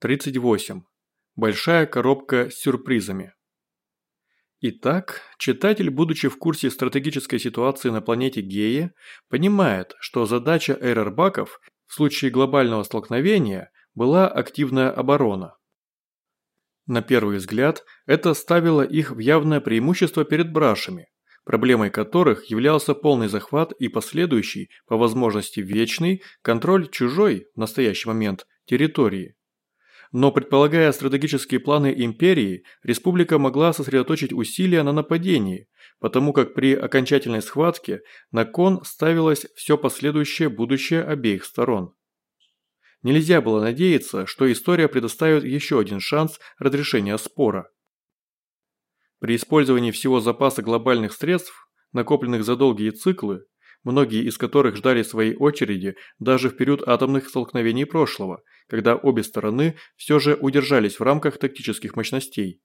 38. Большая коробка с сюрпризами. Итак, читатель, будучи в курсе стратегической ситуации на планете Гея, понимает, что задача эрербаков в случае глобального столкновения была активная оборона. На первый взгляд, это ставило их в явное преимущество перед брашами, проблемой которых являлся полный захват и последующий, по возможности вечный, контроль чужой, в настоящий момент, территории. Но предполагая стратегические планы империи, республика могла сосредоточить усилия на нападении, потому как при окончательной схватке на кон ставилось все последующее будущее обеих сторон. Нельзя было надеяться, что история предоставит еще один шанс разрешения спора. При использовании всего запаса глобальных средств, накопленных за долгие циклы, многие из которых ждали своей очереди даже в период атомных столкновений прошлого, когда обе стороны все же удержались в рамках тактических мощностей.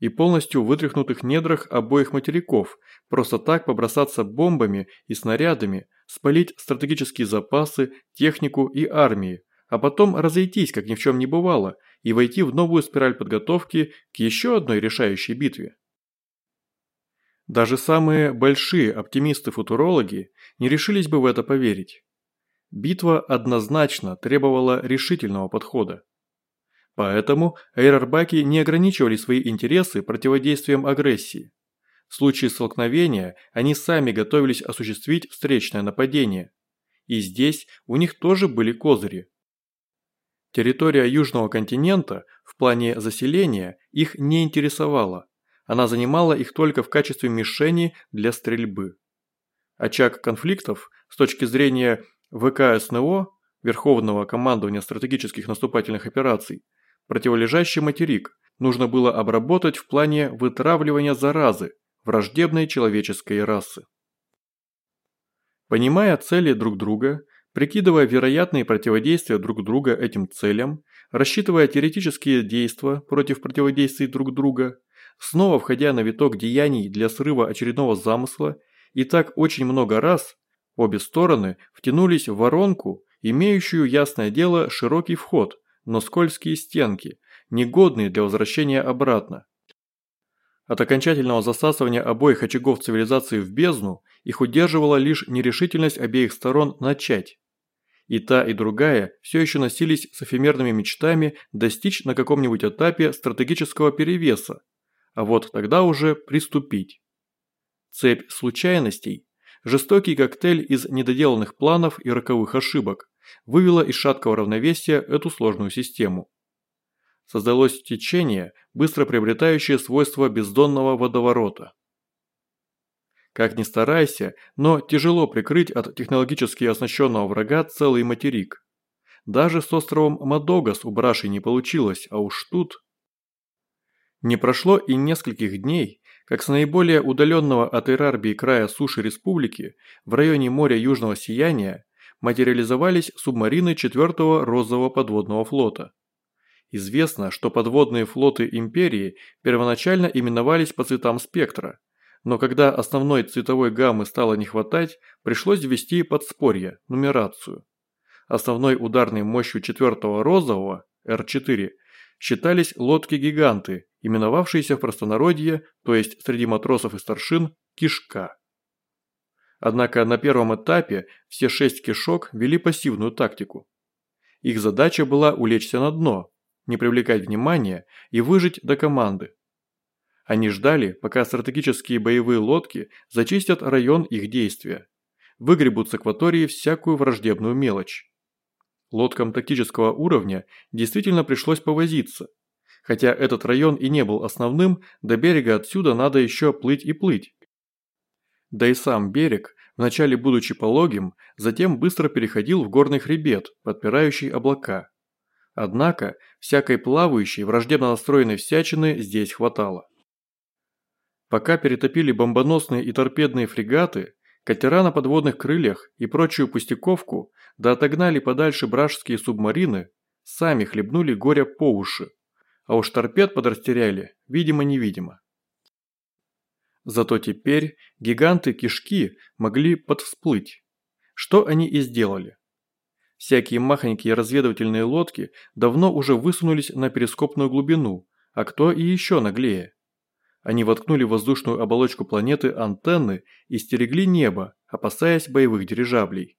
И полностью вытряхнутых недрах обоих материков, просто так побросаться бомбами и снарядами, спалить стратегические запасы, технику и армии, а потом разойтись, как ни в чем не бывало, и войти в новую спираль подготовки к еще одной решающей битве. Даже самые большие оптимисты-футурологи не решились бы в это поверить. Битва однозначно требовала решительного подхода. Поэтому эйрарбаки не ограничивали свои интересы противодействием агрессии. В случае столкновения они сами готовились осуществить встречное нападение. И здесь у них тоже были козыри. Территория Южного континента в плане заселения их не интересовала. Она занимала их только в качестве мишени для стрельбы. Очаг конфликтов с точки зрения ВКСНО, Верховного командования стратегических наступательных операций, противолежащий материк нужно было обработать в плане вытравливания заразы враждебной человеческой расы. Понимая цели друг друга, прикидывая вероятные противодействия друг друга этим целям, рассчитывая теоретические действия против противодействий друг друга, снова входя на виток деяний для срыва очередного замысла, и так очень много раз обе стороны втянулись в воронку, имеющую, ясное дело, широкий вход, но скользкие стенки, негодные для возвращения обратно. От окончательного засасывания обоих очагов цивилизации в бездну их удерживала лишь нерешительность обеих сторон начать. И та, и другая все еще носились с эфемерными мечтами достичь на каком-нибудь этапе стратегического перевеса, а вот тогда уже приступить. Цепь случайностей, жестокий коктейль из недоделанных планов и роковых ошибок, вывела из шаткого равновесия эту сложную систему. Создалось течение, быстро приобретающее свойства бездонного водоворота. Как ни старайся, но тяжело прикрыть от технологически оснащенного врага целый материк. Даже с островом Мадогас у Браши не получилось, а уж тут... Не прошло и нескольких дней, как с наиболее удаленного от Ирарбии края суши республики, в районе моря Южного Сияния, материализовались субмарины 4-го Розового подводного флота. Известно, что подводные флоты Империи первоначально именовались по цветам спектра, но когда основной цветовой гаммы стало не хватать, пришлось ввести подспорье, нумерацию. Основной ударной мощью 4-го Розового, Р-4, считались лодки-гиганты, именовавшиеся в простонародье, то есть среди матросов и старшин, кишка. Однако на первом этапе все шесть кишок вели пассивную тактику. Их задача была улечься на дно, не привлекать внимания и выжить до команды. Они ждали, пока стратегические боевые лодки зачистят район их действия, выгребут с акватории всякую враждебную мелочь. Лодкам тактического уровня действительно пришлось повозиться. Хотя этот район и не был основным, до берега отсюда надо еще плыть и плыть. Да и сам берег, вначале будучи пологим, затем быстро переходил в горный хребет, подпирающий облака. Однако, всякой плавающей, враждебно настроенной всячины здесь хватало. Пока перетопили бомбоносные и торпедные фрегаты, Катера на подводных крыльях и прочую пустяковку, да отогнали подальше бражские субмарины, сами хлебнули горя по уши, а уж торпед подрастеряли, видимо-невидимо. Зато теперь гиганты-кишки могли подвсплыть, что они и сделали. Всякие махонькие разведывательные лодки давно уже высунулись на перископную глубину, а кто и еще наглее. Они воткнули в воздушную оболочку планеты антенны и стерегли небо, опасаясь боевых дирижаблей.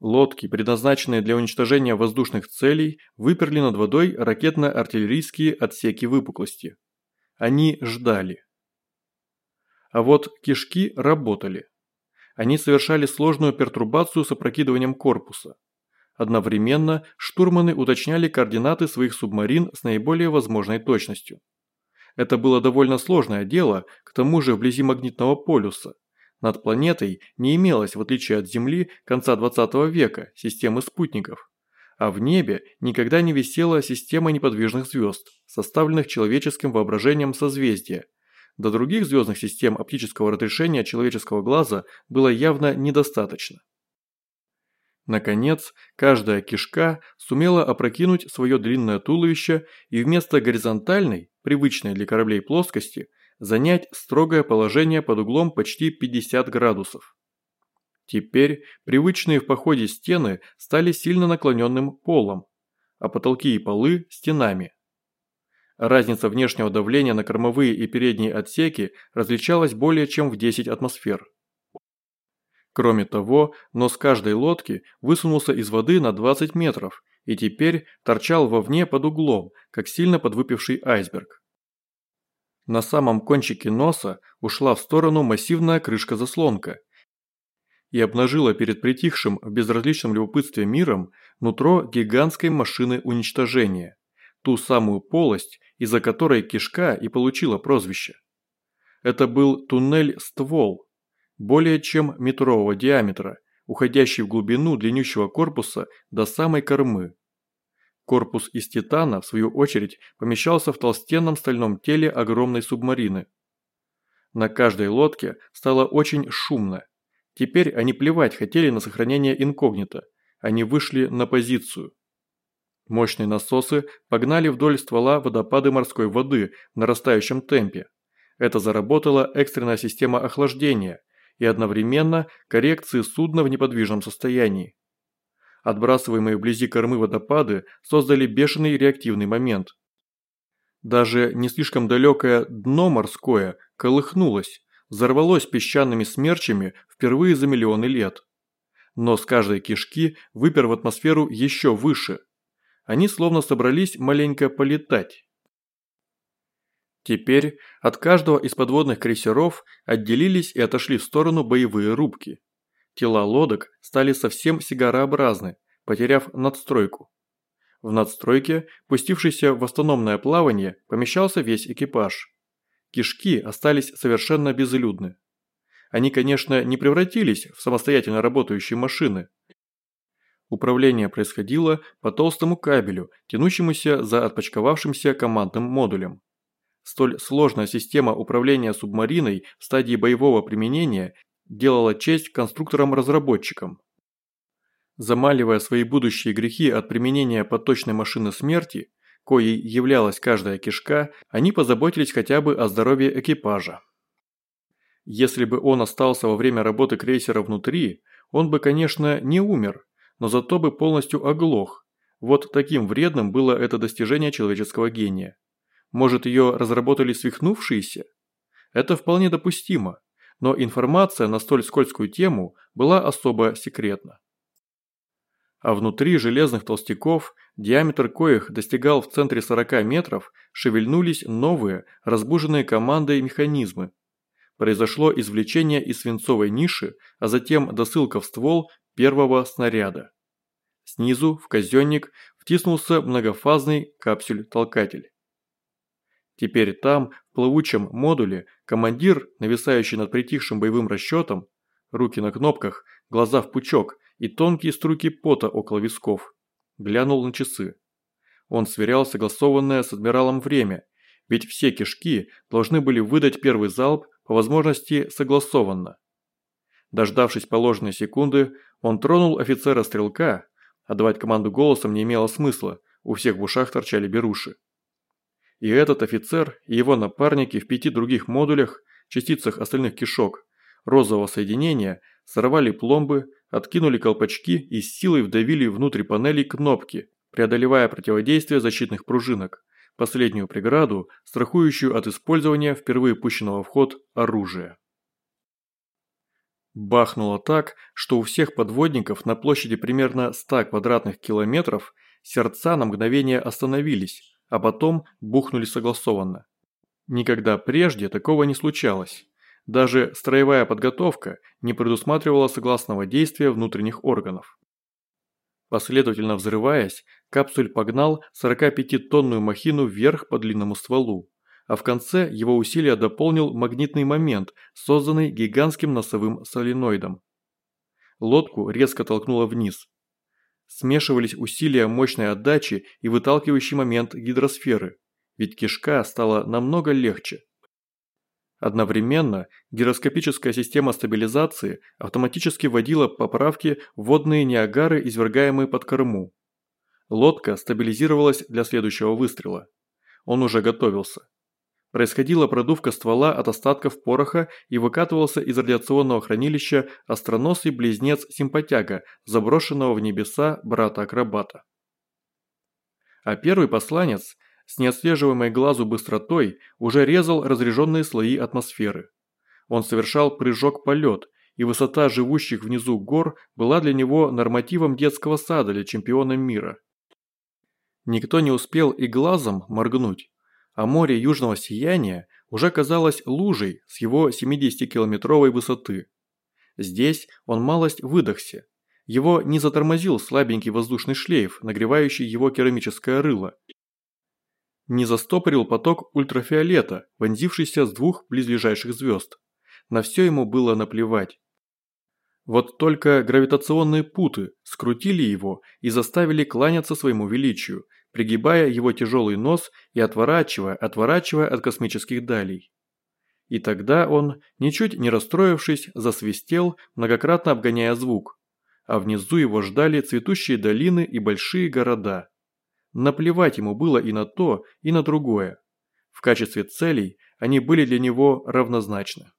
Лодки, предназначенные для уничтожения воздушных целей, выперли над водой ракетно-артиллерийские отсеки выпуклости. Они ждали. А вот кишки работали. Они совершали сложную пертурбацию с опрокидыванием корпуса. Одновременно штурманы уточняли координаты своих субмарин с наиболее возможной точностью. Это было довольно сложное дело, к тому же вблизи магнитного полюса. Над планетой не имелось, в отличие от Земли, конца 20 века системы спутников. А в небе никогда не висела система неподвижных звезд, составленных человеческим воображением созвездия. До других звездных систем оптического разрешения человеческого глаза было явно недостаточно. Наконец, каждая кишка сумела опрокинуть свое длинное туловище и вместо горизонтальной, привычной для кораблей плоскости, занять строгое положение под углом почти 50 градусов. Теперь привычные в походе стены стали сильно наклоненным полом, а потолки и полы – стенами. Разница внешнего давления на кормовые и передние отсеки различалась более чем в 10 атмосфер. Кроме того, нос каждой лодки высунулся из воды на 20 метров и теперь торчал вовне под углом, как сильно подвыпивший айсберг. На самом кончике носа ушла в сторону массивная крышка-заслонка и обнажила перед притихшим в безразличном любопытстве миром нутро гигантской машины уничтожения, ту самую полость, из-за которой кишка и получила прозвище. Это был туннель-ствол, более чем метрового диаметра, уходящий в глубину длиннющего корпуса до самой кормы. Корпус из титана, в свою очередь, помещался в толстенном стальном теле огромной субмарины. На каждой лодке стало очень шумно. Теперь они плевать хотели на сохранение инкогнито. Они вышли на позицию. Мощные насосы погнали вдоль ствола водопады морской воды в нарастающем темпе. Это заработала экстренная система охлаждения, и одновременно коррекции судна в неподвижном состоянии. Отбрасываемые вблизи кормы водопады создали бешеный реактивный момент. Даже не слишком далекое дно морское колыхнулось, взорвалось песчаными смерчами впервые за миллионы лет. Но с каждой кишки выпер в атмосферу еще выше. Они словно собрались маленько полетать. Теперь от каждого из подводных крейсеров отделились и отошли в сторону боевые рубки. Тела лодок стали совсем сигарообразны, потеряв надстройку. В надстройке, пустившейся в автономное плавание, помещался весь экипаж. Кишки остались совершенно безлюдны. Они, конечно, не превратились в самостоятельно работающие машины. Управление происходило по толстому кабелю, тянущемуся за отпочковавшимся командным модулем. Столь сложная система управления субмариной в стадии боевого применения делала честь конструкторам-разработчикам. Замаливая свои будущие грехи от применения поточной машины смерти, коей являлась каждая кишка, они позаботились хотя бы о здоровье экипажа. Если бы он остался во время работы крейсера внутри, он бы, конечно, не умер, но зато бы полностью оглох. Вот таким вредным было это достижение человеческого гения. Может, ее разработали свихнувшиеся? Это вполне допустимо, но информация на столь скользкую тему была особо секретна. А внутри железных толстяков, диаметр коих достигал в центре 40 метров, шевельнулись новые, разбуженные командой механизмы. Произошло извлечение из свинцовой ниши, а затем досылка в ствол первого снаряда. Снизу, в казенник, втиснулся многофазный капсюль-толкатель. Теперь там, в плавучем модуле, командир, нависающий над притихшим боевым расчетом, руки на кнопках, глаза в пучок и тонкие струйки пота около висков, глянул на часы. Он сверял согласованное с адмиралом время, ведь все кишки должны были выдать первый залп по возможности согласованно. Дождавшись положенной секунды, он тронул офицера-стрелка, отдавать команду голосом не имело смысла, у всех в ушах торчали беруши. И этот офицер и его напарники в пяти других модулях, частицах остальных кишок, розового соединения, сорвали пломбы, Откинули колпачки и с силой вдавили внутрь панелей кнопки, преодолевая противодействие защитных пружинок, последнюю преграду, страхующую от использования впервые пущенного в ход оружия. Бахнуло так, что у всех подводников на площади примерно 100 квадратных километров сердца на мгновение остановились, а потом бухнули согласованно. Никогда прежде такого не случалось. Даже строевая подготовка не предусматривала согласного действия внутренних органов. Последовательно взрываясь, капсуль погнал 45-тонную махину вверх по длинному стволу, а в конце его усилия дополнил магнитный момент, созданный гигантским носовым соленоидом. Лодку резко толкнуло вниз. Смешивались усилия мощной отдачи и выталкивающий момент гидросферы, ведь кишка стала намного легче. Одновременно гироскопическая система стабилизации автоматически вводила поправки водные неагары, извергаемые под корму. Лодка стабилизировалась для следующего выстрела. Он уже готовился. Происходила продувка ствола от остатков пороха и выкатывался из радиационного хранилища остроносый близнец-симпатяга, заброшенного в небеса брата-акробата. А первый посланец – с неотслеживаемой глазу быстротой уже резал разряженные слои атмосферы. Он совершал прыжок-полет, и высота живущих внизу гор была для него нормативом детского сада для чемпиона мира. Никто не успел и глазом моргнуть, а море южного сияния уже казалось лужей с его 70-километровой высоты. Здесь он малость выдохся. Его не затормозил слабенький воздушный шлейф, нагревающий его керамическое рыло, не застопорил поток ультрафиолета, вонзившийся с двух близлежащих звезд. На все ему было наплевать. Вот только гравитационные путы скрутили его и заставили кланяться своему величию, пригибая его тяжелый нос и отворачивая, отворачивая от космических далей. И тогда он, ничуть не расстроившись, засвистел, многократно обгоняя звук. А внизу его ждали цветущие долины и большие города. Наплевать ему было и на то, и на другое. В качестве целей они были для него равнозначны.